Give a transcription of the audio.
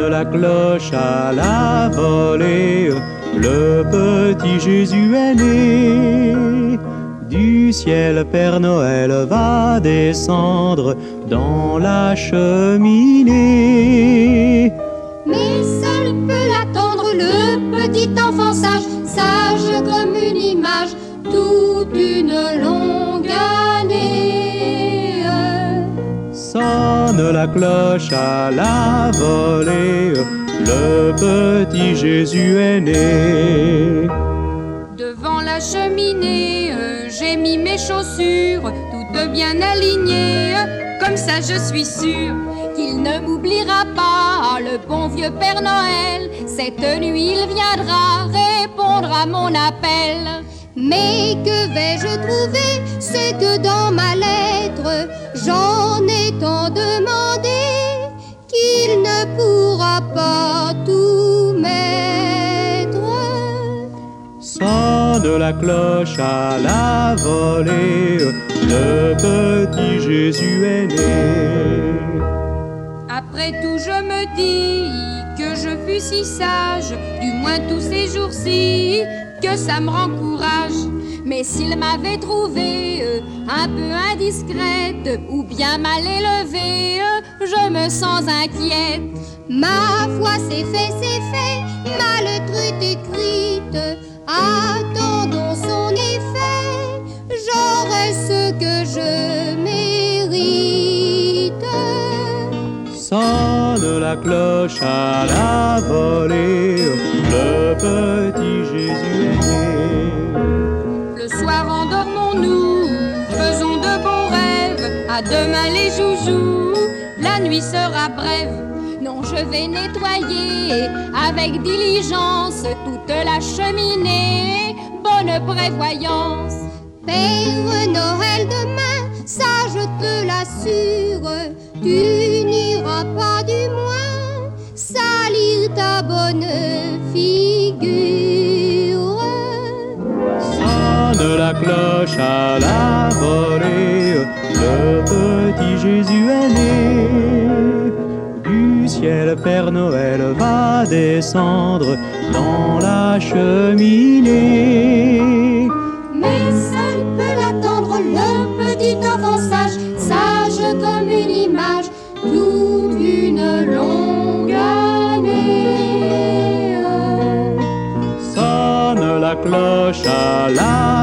la cloche à la volée, le petit Jésus est né. Du ciel, Père Noël va descendre dans la cheminée. Mais seul peut l'attendre le petit enfant sage, sage comme une image, toute une longue la cloche à la volée, le petit Jésus est né. Devant la cheminée, euh, j'ai mis mes chaussures, toutes bien alignées, comme ça je suis sûre qu'il ne m'oubliera pas, le bon vieux Père Noël. Cette nuit il viendra répondre à mon appel. Mais que vais-je trouver? C'est que dans ma lettre, j'en ai tant qu'il ne pourra pas tout mettre. Sonne la cloche à la volée, le petit Jésus est né. Après tout, je me dis que je fus si sage, du moins tous ces jours-ci, que ça me rend courage. Mais s'il m'avait trouvé euh, un peu indiscrète ou bien mal élevée, euh, je me sens inquiète. Ma foi, c'est fait, c'est fait, Sonne la cloche à la volée, le petit Jésus est né. Le soir, endormons-nous, faisons de bons rêves. À demain, les joujoux, la nuit sera brève. Non, je vais nettoyer avec diligence toute la cheminée. Bonne prévoyance. Père Noël demain, ça je te l'assure, tu ta bonne figure. Sonne la cloche à la volée, le petit Jésus est né. Du ciel, Père Noël va descendre dans la cheminée. Sonne la